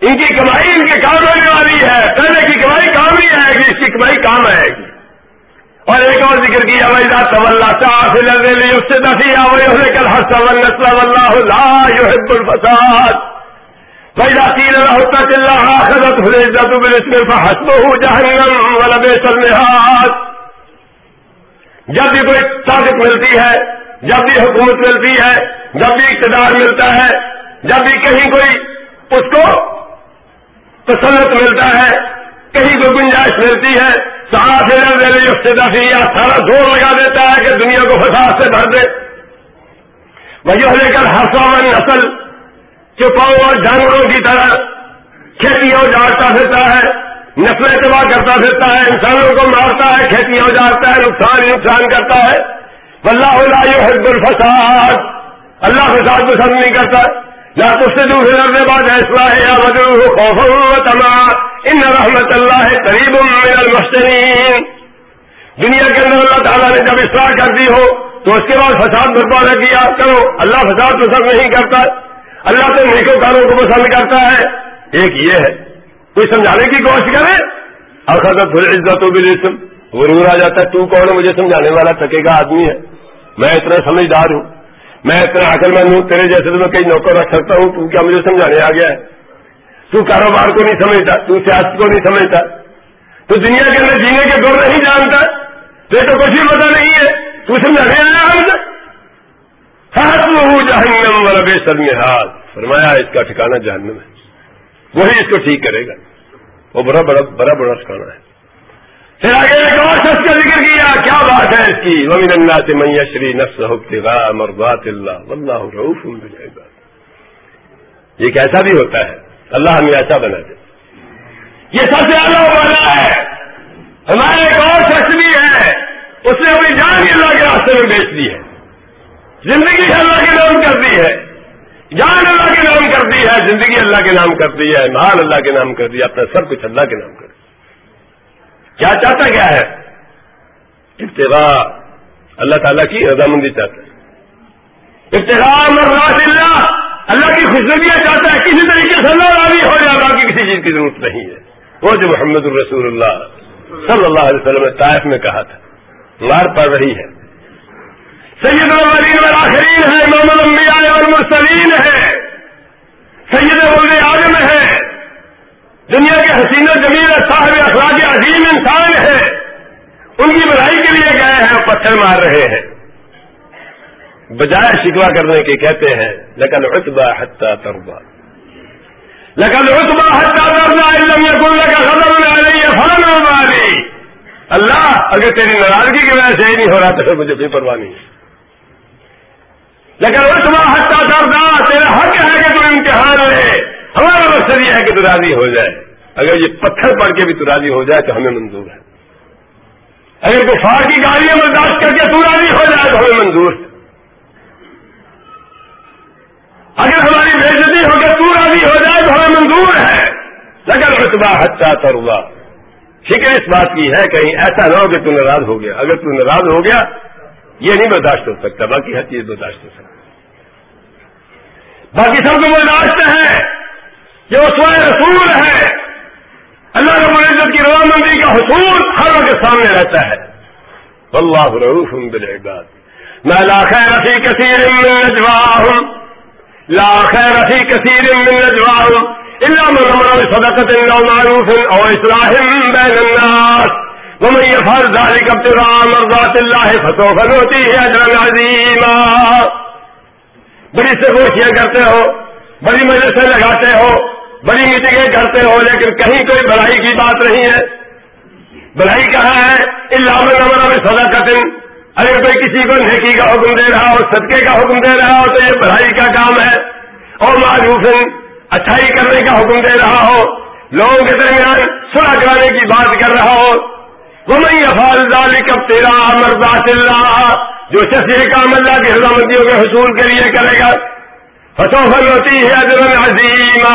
ان کی کمائی ان کے کام آنے والی ہے۔ پہلے کی کمائی کام نہیں آئے گی، اس کی کمائی کام آئے گی۔ اور ایک اور ذکر کیا بھائی طول اس سے دفیع ہوئے کل ہر سول نسل اللہ يحب الفساد۔ پیدا تین ہوتا چل رہا خدت ہوئے میں ہسم ہوں جہنم والا بے المحاد جب بھی کوئی طاقت ملتی ہے، جب بھی حکومت ملتی ہے، جب بھی اقتدار ملتا ہے، جب بھی کہیں کوئی اس کو تسلط ملتا ہے، کہیں کوئی گنجائش ملتی ہے سارا زور لگا دیتا ہے کہ دنیا کو فساد سے بھر دے۔ وجہ لے کر ہر نسل چپاؤ اور جانوروں کی طرح کھیتیاں اجاڑتا پھرتا ہے نسلیں تباہ کرتا پھرتا ہے، انسانوں کو مارتا ہے کھیتیاں اجاڑتا ہے، نقصان ہی نقصان کرتا ہے۔ اللہ اللہ حد الفساد۔ اللہ فساد پسند نہیں کرتا۔ نہ تو سے دوسرے لڑنے بعد ایسا ہے یا وجہ خوف تما ان رحمت اللہ قریب من المحسنین۔ دنیا کے اندر اللہ تعالیٰ نے جب اصلاح کر دی ہو، تو اس کے بعد فساد برپا نہ کیا۔ کرو اللہ فساد پسند نہیں کرتا۔ اللہ تو نیکو کاروں کو پسند کرتا ہے۔ ایک یہ ہے۔ کوئی سمجھانے کی کوشش کرے۔ اخذت عزت و بلسم غرور آ جاتا ہے۔ تو کون مجھے سمجھانے والا تھکے گا آدمی ہے۔ میں اتنا سمجھدار ہوں۔ میں اتنا عقل مند ہوں۔ تیرے جیسے تو میں کئی نوکر رکھ سکتا ہوں۔ تو کیا مجھے سمجھانے آ گیا ہے؟ تو کاروبار کو نہیں سمجھتا۔ تو سیاست کو نہیں سمجھتا۔ تو دنیا کے اندر جینے کے دور نہیں جانتا۔ تو تو کچھ بھی پتا نہیں ہے۔ تو سمجھانے سمجھا جہنم والا بے سد میں ہاتھ فرمایا، اس کا ٹھکانا جہنم ہے۔ وہی اس کو ٹھیک کرے گا۔ وہ بڑا بڑا بڑا بڑا ٹھکانا ہے۔ پھر آگے ایک اور شخص کا ذکر کیا۔ کیا بات ہے اس کی؟ ومن اللہ سے میاں شری نفس مربات اللہ اللہ رعوف یہ کیسا بھی ہوتا ہے۔ اللہ ہمیں ایسا بنا دے۔ یہ سب سے اللہ والا ہے۔ ہمارے ایک اور شخص بھی ہے۔ اس نے اپنی جان اللہ کے راستے میں بیچ دی ہے۔ زندگی اللہ کے نام کر دی ہے، جان اللہ کے نام کر دی ہے، زندگی اللہ کے نام کر دی ہے، مال اللہ کے نام کر دیا اپنا سب کچھ اللہ کے نام کر دیا کیا چاہتا کیا ہے؟ ابتدا اللہ تعالیٰ کی رضامندی چاہتا ہے۔ ابتدا اللہ اللہ کی خوشنویاں چاہتا ہے، کسی طریقے سے اللہ راضی ہو جائے، باقی کسی چیز کی ضرورت نہیں ہے۔ وہ جو محمد الرسول اللہ صلی اللہ علیہ وسلم نے طائف میں کہا تھا، مار پڑ رہی ہے۔ سید الولین والآخرین ہے محمد الانبیاء والمرسلین ہے سید ولد عالم ہے۔ دنیا کے حسین و جمیل صاحب اخلاق عظیم انسان ہے۔ ان کی بڑائی کے لیے گئے ہیں اور پتھر مار رہے ہیں۔ بجائے شکوا کرنے کے کہتے ہیں لکن اتبا حتہ تربا لکن اتبا حتہ تربا علم یقول کا خبر فان والی اللہ، اگر تیری ناراضگی کی وجہ سے ہی نہیں ہو رہا تو پھر مجھے کوئی پرواہ نہیں۔ لیکن اتبا حتہ تربا تیرا حق ہے کہ تو امتحان لے۔ ہمارا مقصد یہ ہے کہ تو راضی ہو جائے۔ اگر یہ پتھر پڑ کے بھی تو راضی ہو جائے تو ہمیں منظور ہے۔ اگر کفار کی گاڑیاں برداشت کر کے تو راضی ہو جائے تو ہمیں منظور ہے۔ اگر ہماری بےزتی ہو کے تو راضی ہو جائے تو ہمیں منظور ہے۔ لگن رتبا حتہ تروا فکر اس بات کی ہے کہیں ایسا نہ ہو کہ تو ناراض ہو گیا۔ اگر تو ناراض ہو گیا، یہ نہیں برداشت ہو سکتا، باقی ہر چیز برداشت ہو سکتا۔ باقی سب کو برداشت ہے یہ اس رسول ہے۔ اللہ رب العزت کی رضامندی کا حصول ہر وقت سامنے رہتا ہے۔ اللہ رعوف بالعباد۔ میں لاکھ رفیع کثیر من نجواہم۔ لا خیر فی کثیر من نجواہم۔ اللہ صدقت معروف او اصلاح بین الناس۔ ومن يفعل ذلك ابتغاء مرضات الله فسوف نؤتيه اجرا عظيما بڑی سے گوشیاں کرتے ہو، بڑی مجلسیں لگاتے ہو، بڑی میٹنگیں کرتے ہو، لیکن کہیں کوئی بڑائی کی بات نہیں ہے۔ بڑائی کہاں ہے؟ اللہ نمبر میں سزا کا اگر کوئی کسی کو نیکی کا حکم دے رہا ہو، صدقے کا حکم دے رہا ہو، تو یہ بڑائی کا کام ہے۔ اور معروف اچھائی کرنے کا حکم دے رہا ہو، لوگوں کے درمیان سلح کرانے کی بات کر رہا ہو۔ وہ میں افال کب تیرا مرضات اللہ جو شخص یہ کام اللہ کی رضامندیوں کے حصول کے لیے کرے گا فصوفل ہوتی ہے اجر عظیم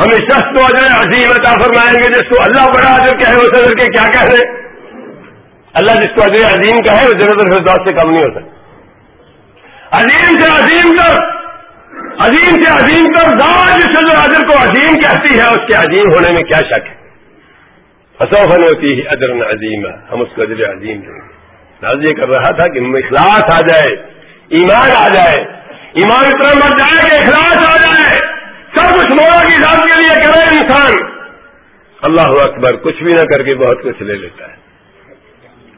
ہم اس شخص کو اجر عظیم عطا فرمائیں گے جس کو اللہ بڑا اجر کہے اس اجر کے کیا کہہ اللہ جس کو اجر عظیم کہے، وہ ضرورت الفردوس سے کم نہیں ہو سکتا۔ عظیم سے عظیم کر عظیم سے عظیم کر دار جس جو اجر کو عظیم کہتی ہے، اس کے عظیم ہونے میں کیا شک ہے؟ فصوفل ہوتی ہے اجر عظیم ہم اس کو اجر عظیم دیں گے۔ یہ کر رہا تھا کہ اخلاص آ جائے، ایمان آ جائے۔ ایمان اتنا مر جائے کہ اخلاص آ جائے۔ سب کچھ مولا کی ذات کے لیے کرے انسان۔ اللہ اکبر، کچھ بھی نہ کر کے بہت کچھ لے لیتا ہے۔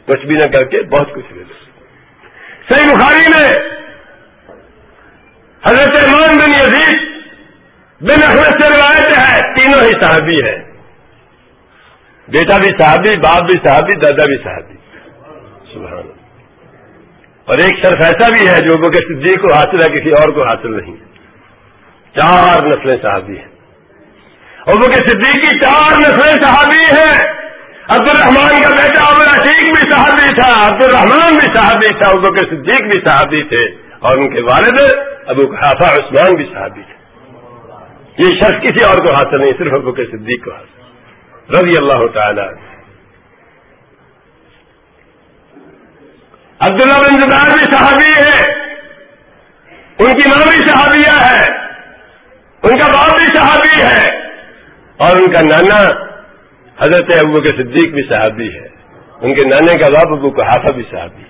کچھ بھی نہ کر کے بہت کچھ لے لیتا ہے۔ صحیح بخاری میں حضرت ایمان بن یزید بن احمد سے روایت ہے، تینوں ہی صحابی ہے بیٹا بھی صحابی، باپ بھی صحابی، دادا بھی صحابی۔ سبحان اور ایک شرف ایسا بھی ہے جو بکر صدیق کو حاصل ہے، کسی اور کو حاصل نہیں۔ چار نسلیں صحابی ہیں۔ اور بکر صدیق کی چار نسلیں صحابی ہیں۔ عبد الرحمان کا بیٹا ابو رشیق بھی صحابی تھا عبد الرحمان بھی صحابی تھا ابو بکر صدیق بھی صحابی تھے۔ اور ان کے والد ابو خافہ عثمان بھی صحابی تھے۔ یہ شخص کسی اور کو حاصل نہیں، صرف ابو کے صدیق کو حاصل۔ رضی اللہ تعالی عبداللہ بن زبیر بھی صحابی ہے ان کی ماں بھی صحابیہ ہے۔ ان کا باپ بھی صحابی ہے۔ اور ان کا نانا حضرت ابو کے صدیق بھی صحابی ہے۔ ان کے نانے کا باپ ابو کا حافظ بھی صحابی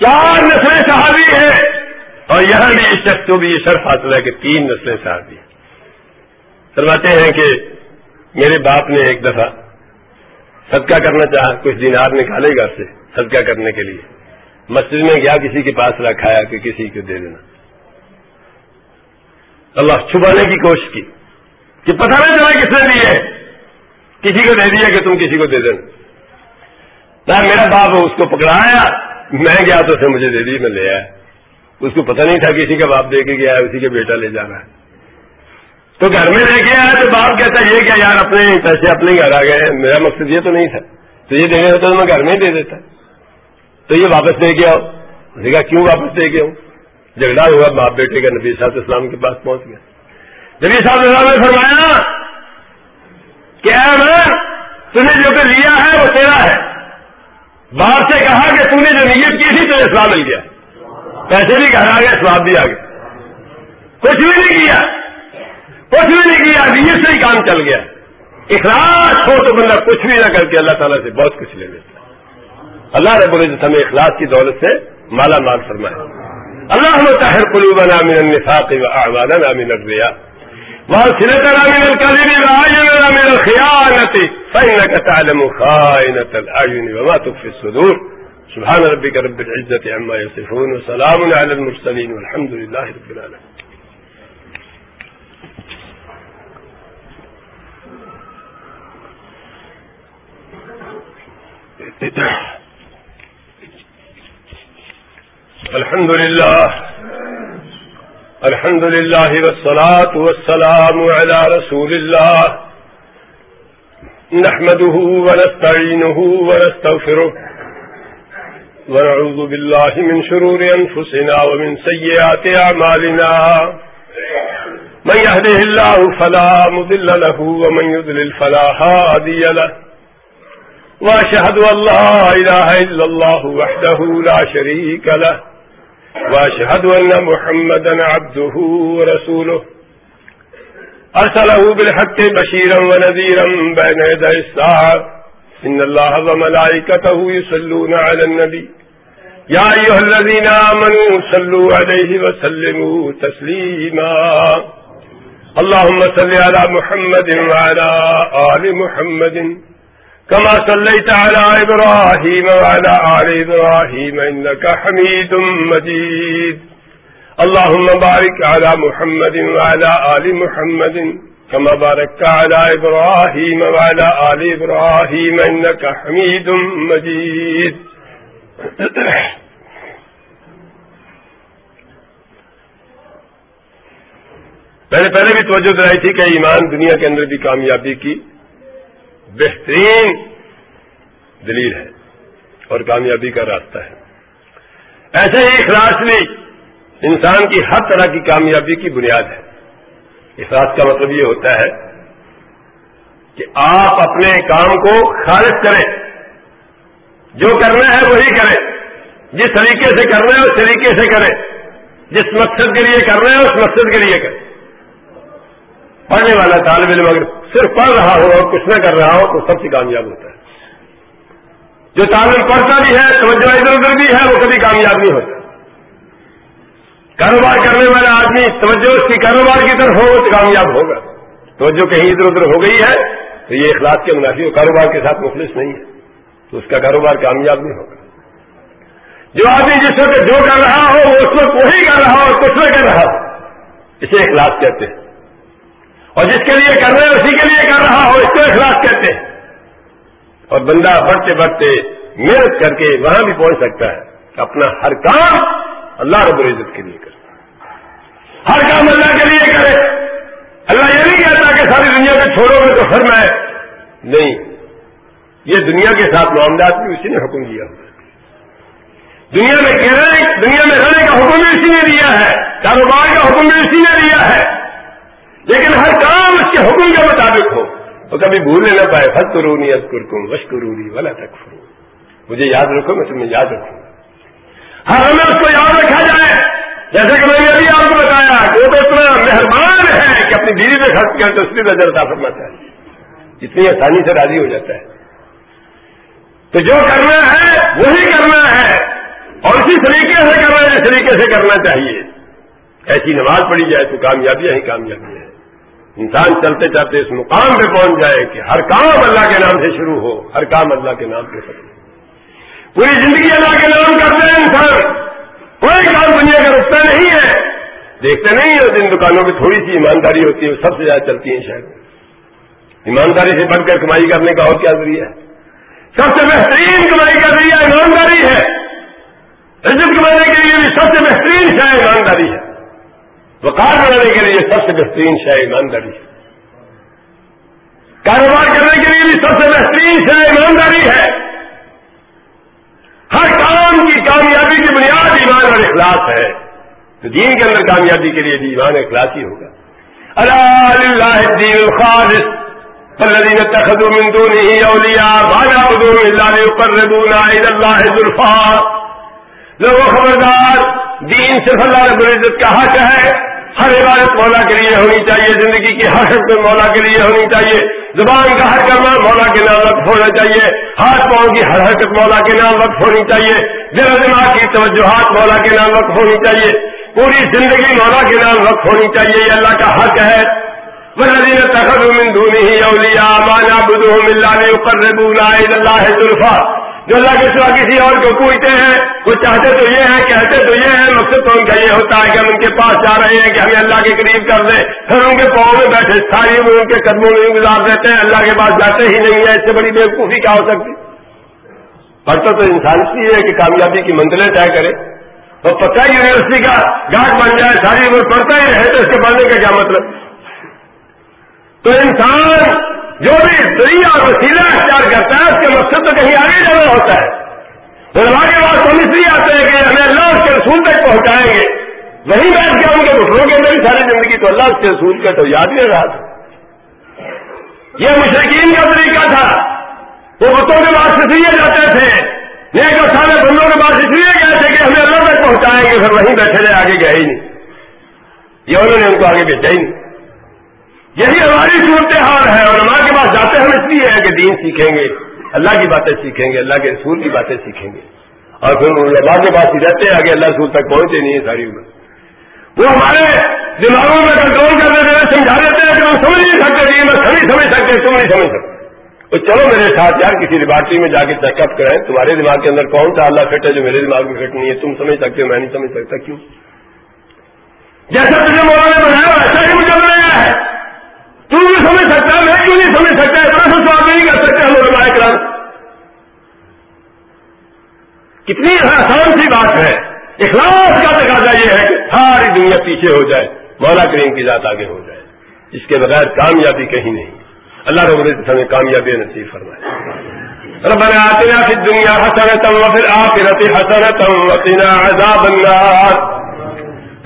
چار نسلیں صحابی ہیں۔ اور یہاں بھی اس شخص کو بھی یہ شرف حاصل ہے کہ تین نسلیں صحابی فرماتے ہیں کہ میرے باپ نے ایک دفعہ صدقہ کرنا چاہا، کچھ دینار نکالے گا سے صدقہ کرنے کے لیے۔ مسجد میں گیا، کسی کے پاس رکھایا کہ کسی کو دے دینا۔ اللہ چھپانے کی کوشش کی کہ پتہ نہیں چلا کس نے دیے کسی کو دے دیا کہ تم کسی کو دے دینا۔ میرا باپ اس کو پکڑایا۔ میں گیا تو اسے مجھے دے دی، میں لے آیا۔ اس کو پتہ نہیں تھا کسی کا باپ دے کے گیا اسی کا بیٹا لے جانا ہے۔ تو گھر میں لے کے آیا تو باپ کہتا یہ کیا یار، اپنے پیسے اپنے گھر آ گئے میرا مقصد یہ تو نہیں تھا۔ تو یہ دینے ہوتا تو میں گھر میں ہی دے دیتا۔ تو یہ واپس دے کے آؤ کہا، کیوں واپس دے کے آؤں جھگڑا ہوا، باپ بیٹے کا نبی صاحب اسلام کے پاس پہنچ گیا۔ نبی صاحب اسلام نے فرمایا، کہ تم نے جو کہ لیا ہے وہ تیرا ہے۔ باپ سے کہا کہ تم نے جو نیت کی تھی تو اسلام مل گیا۔ پیسے بھی گھر آ گئے سواب بھی آ گئے۔ کچھ بھی نہیں کیا۔ کچھ بھی نہیں کیا، نیت سے ہی کام چل گیا۔ اخلاص ہو تو بندہ کچھ بھی نہ کر کے اللہ تعالیٰ سے بہت کچھ لے لیتا۔ اللہ رب العزت ہمیں اخلاص کی دولت سے مالا مال فرمائے۔ اللہ طاہر قلوبنا من النفاق واعمالنا من الرياء وصلتنا من الكذب وعيننا من الخيانة فإنك تعلم خائنة الأعين وما تخفي الصدور۔ سبحان ربك رب العزة عما يصفون وسلام على المرسلين والحمد لله رب العالمين الحمد لله. الحمد لله والصلاة والسلام على رسول الله. نحمده ونستعينه ونستغفره. ونعوذ بالله من شرور أنفسنا ومن سيئات أعمالنا. من يهده الله فلا مذل له ومن يذلل فلا هادي له. وأشهد أن لا إله إلا الله وحده لا شريك له. وأشهد أن محمدا عبده ورسوله. أرسله بالحق بشيرا ونذيرا بين يدي الساعة. إن الله وملائكته يصلون على النبي. يا أيها الذين آمنوا صلوا عليه وسلموا تسليما. اللهم صل على محمد وعلى آل محمد. كما صليت على إبراهيم وعلى آل إبراهيم إنك حميد مجيد. اللهم بارك على محمد وعلى آل محمد كما باركت على إبراهيم وعلى آل إبراهيم إنك حميد مجيد. میں نے پہلے بھی توجہ دلائی تھی کہ ایمان دنیا کے اندر بھی کامیابی کی بہترین دلیل ہے اور کامیابی کا راستہ ہے۔ ایسے ہی اخلاص بھی انسان کی ہر طرح کی کامیابی کی بنیاد ہے۔ اخلاص کا مطلب یہ ہوتا ہے کہ آپ اپنے کام کو خارج کریں۔ جو کرنا ہے وہی کریں۔ جس طریقے سے کرنا ہے اس طریقے سے کریں۔ جس مقصد کے لیے کرنا ہے اس مقصد کے لیے کریں۔ پڑھنے والا طالب علم اگر صرف پڑھ رہا ہو اور کچھ نہ کر رہا ہو تو سب سے کامیاب ہوتا ہے۔ جو طالب پڑھتا بھی ہے، توجہ ادھر ادھر بھی ہے، وہ کبھی کامیاب نہیں ہوتا۔ کاروبار کرنے والا آدمی توجہ اس کی کاروبار کی طرف ہو تو کامیاب ہوگا۔ توجہ کہیں ادھر ادھر ہو گئی ہے، تو یہ اخلاق کے منافی کاروبار کے ساتھ مخلص نہیں ہے۔ تو اس کا کاروبار کامیاب نہیں ہوگا۔ جو آدمی جس وقت جو کر رہا ہو، وہ اس وقت وہی کر رہا ہو اور کچھ نہ کر رہا ہو۔ اسے اخلاق کہتے ہیں۔ اور جس کے لیے کر رہے ہیں، اسی کے لیے کر رہا ہو اس کو اخلاص کہتے ہیں۔ اور بندہ بڑھتے بڑھتے محنت کر کے وہاں بھی پہنچ سکتا ہے۔ اپنا ہر کام اللہ رب العزت کے لیے کرے ہر کام اللہ کے لیے کرے۔ اللہ یہ نہیں کہتا کہ ساری دنیا کو چھوڑو گے تو فرمائے نہیں، یہ دنیا کے ساتھ معاملات بھی اسی نے حکم دیا دنیا میں کہنے دنیا میں رہنے کا حکم بھی اسی نے دیا ہے۔ کاروبار کا حکم بھی اسی نے دیا ہے۔ لیکن ہر کام اس کے حکم کے مطابق ہو۔ تو کبھی بھولنے نہ پائے فت کرونی ازکر کم وش کرونی والا تک مجھے یاد رکھو، میں تمہیں یاد رکھوں۔ ہر ہمیں اس کو یاد رکھا جائے۔ جیسے کہ میں نے ابھی آپ کو بتایا کہ وہ تو اتنا مہربان ہے کہ اپنی بیوی پہ خرچ کرے تو اس کی نظر عطا فرماتا ہے۔ اتنی آسانی سے راضی ہو جاتا ہے۔ تو جو کرنا ہے، وہی کرنا ہے۔ اور اسی طریقے سے کرنا ہے، جس طریقے سے کرنا چاہیے۔ ایسی نماز پڑھی جائے تو کامیابی ہی کامیابی ہے انسان چلتے چلتے اس مقام پہ پہنچ جائے کہ ہر کام اللہ کے نام سے شروع ہو، ہر کام اللہ کے نام پہ ختم پوری زندگی اللہ کے نام کرتے ہیں انسان۔ کوئی کام دنیا کا رکتا نہیں ہے۔ دیکھتے نہیں ہیں جن دکانوں کی تھوڑی سی ایمانداری ہوتی ہے، وہ سب سے زیادہ چلتی ہیں شاید۔ ایمانداری سے بڑھ کر کمائی کرنے کا اور کیا ذریعہ ہے؟ سب سے بہترین کمائی کا ذریعہ ایمانداری ہے۔ عزت کمانے کے لیے بھی سب سے بہترین شاید ایمانداری ہے۔ وقار بنانے کے لیے سب سے بہترین شہ ایمانداری ہے۔ کاروبار کرنے کے لیے بھی سب سے بہترین شہ ایمانداری ہے۔ ہر کام کی کامیابی کی بنیاد ایمان اور اخلاص ہے۔ تو دین کے اندر کامیابی کے لیے بھی ایمان اخلاص ہی ہوگا۔ اللہ الدین الخالص الذين اتخذوا من دونه اولياء ما يعبدون الا ليقربونا الى الله زلفى لوگوں خبردار، دین صرف اللہ رب العزت کا حق ہے۔ ہر عبادت مولا کے لیے ہونی چاہیے، زندگی کی ہر شخص مولا کے لیے ہونی چاہیے، زبان کا ہر کرنا مولا کے نام وقت ہونا چاہیے، ہاتھ پاؤں کی ہر حرکت مولا کے نام وقت ہونی چاہیے، دل دماغ کی توجہات مولا کے نام وقت ہونی چاہیے، پوری زندگی مولا کے نام وقت ہونی چاہیے، یہ اللہ کا حق ہے۔ من دونه أولياء ما نعبدهم إلا ليقربونا إلى الله زلفا جو اللہ کے سوا کسی اور کو پوچھتے ہیں وہ چاہتے تو یہ ہے کہتے تو یہ ہے مقصد تو ان کا یہ ہوتا ہے کہ ہم ان کے پاس جا رہے ہیں کہ ہمیں اللہ کے قریب کر دیں۔ پھر ان کے پاؤں میں بیٹھے، ساری میں ان کے قدموں میں گزار دیتے ہیں، اللہ کے پاس جاتے ہی نہیں ہے اس سے بڑی بےوقوفی کیا ہو سکتی؟ پڑھتا تو انسان کی ہے کہ کامیابی کی منزلیں طے کرے۔ تو پتہ یونیورسٹی کا گاٹ بن جائے، ساری عمر پڑھتا ہی رہے تو اس کے پڑھنے کا کیا مطلب؟ تو انسان جو بھی ذریعہ اور وسیلہ اختیار کرتا ہے، اس کے مقصد تو کہیں آگے جانا ہوتا ہے۔ علماء کے بعد ہم اس لیے آتے ہیں کہ ہمیں اللہ اس کے رسول تک پہنچائیں گے۔ وہیں بیٹھ کے ان کے گھٹنوں کے اندر ساری زندگی تو اللہ اس کے رسول کا تو یاد نہیں رہا تھا۔ یہ مشرقین کا طریقہ تھا۔ وہ بتوں کے بعد اس لیے جاتے تھے۔ ایک اور سارے بندوں کے پاس اس لیے گئے تھے کہ ہمیں اللہ تک پہنچائیں گے، پھر وہیں بیٹھے رہے، آگے گئے ہی نہیں۔ یہ انہوں نے ان کو آگے بھیجا ہی نہیں۔ یہی ہماری صورت حال ہے اور اللہ کے پاس جاتے ہم اس لیے ہیں کہ دین سیکھیں گے، اللہ کی باتیں سیکھیں گے، اللہ کے رسول کی باتیں سیکھیں گے۔ اور پھر اللہ کے پاس ہی رہتے ہیں، آگے اللہ رسول تک پہنچے نہیں ہے ساری عمر۔ وہ ہمارے دماغوں میں کنٹرول کر دیتے ہیں سمجھا دیتے ہیں کہ تم سمجھ نہیں سکتے یہ میں سبھی سمجھ سکتے تم نہیں سمجھ سکتے؟ تو چلو میرے ساتھ یار، کسی لیبارٹری میں جا کے چیک اپ کریں۔ تمہارے دماغ کے اندر کون سا اللہ فٹ ہے جو میرے دماغ میں فٹ نہیں ہے؟ تم سمجھ سکتے ہو، میں نہیں سمجھ سکتا، کیوں؟ جیسا تجھے مولا نے بنایا، ویسا ہی مجھے بنایا ہے۔ تم بھی سمجھ سکتا، میں کیوں نہیں سمجھ سکتا؟ اتنا سا سوال نہیں کر سکتے ہم لوگ کرام۔ کتنی آسان سی بات ہے۔ اخلاص کا تقاضا یہ ہے کہ ساری دنیا پیچھے ہو جائے، مولا کریم کی ذات آگے ہو جائے۔ اس کے بغیر کامیابی کہیں نہیں۔ اللہ رب العزت ہمیں کامیابی نصیب فرمائے۔ ربنا آتنا في الدنيا حسنة وفي الآخرة حسنة وقنا عذاب النار۔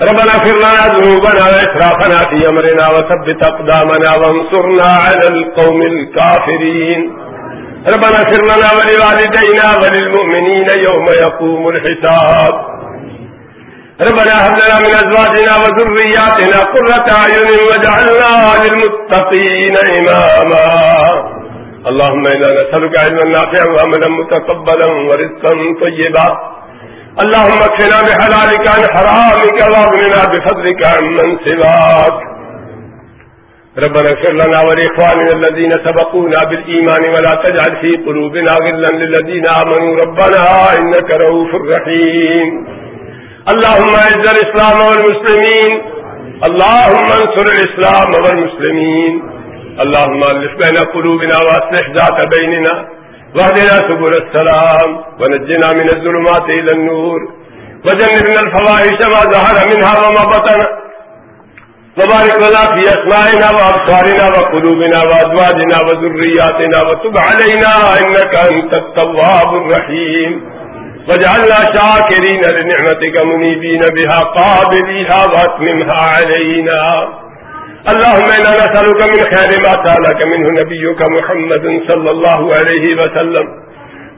ربنا اغفر لنا ذنوبنا وإسرافنا في أمرنا وثبت أقدامنا وانصرنا على القوم الكافرين. ربنا اغفر لنا ولوالدينا وللمؤمنين يوم يقوم الحساب. ربنا هب لنا من ازواجنا وذرياتنا قرة اعين واجعلنا للمتقين اماما اللهم انا نسالك علما نافعا وعملا متقبلا ورزقا طيبا. اللهم اكفنا بحلالك عن حرامك واغننا بفضلك عمن سواك. ربنا اغفر لنا ولاخواننا الذين سبقونا بالايمان ولا تجعل في قلوبنا غلا للذين امنوا ربنا انك رؤوف رحيم. اللهم اعز الاسلام والمسلمين. اللهم انصر الاسلام والمسلمين. اللهم الف بين قلوبنا واصلح ذات بيننا. واهدنا سبل السلام ونجنا من الظلمات الى النور وجنبنا الفواحش ما ظهر منها وما بطن وبارك لنا في اسمائنا وابصارنا وقلوبنا وازواجنا وذرياتنا وتب علينا انك انت التواب الرحيم واجعلنا شاكرين لنعمتك منيبين بها قابليها واتممها علينا اللهم إنا نسألك من خير ما سألك منه نبيك محمد صلى الله عليه وسلم.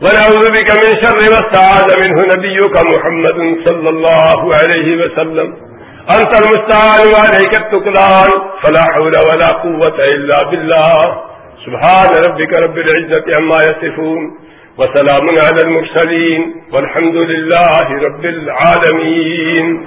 ونعوذ بك من شر ما استعاذ منه نبيك محمد صلى الله عليه وسلم. أنت المستعان وعليك التكلان فلا حول ولا قوة إلا بالله. سبحان ربك رب العزة عما يصفون. وسلام على المرسلين. والحمد لله رب العالمين.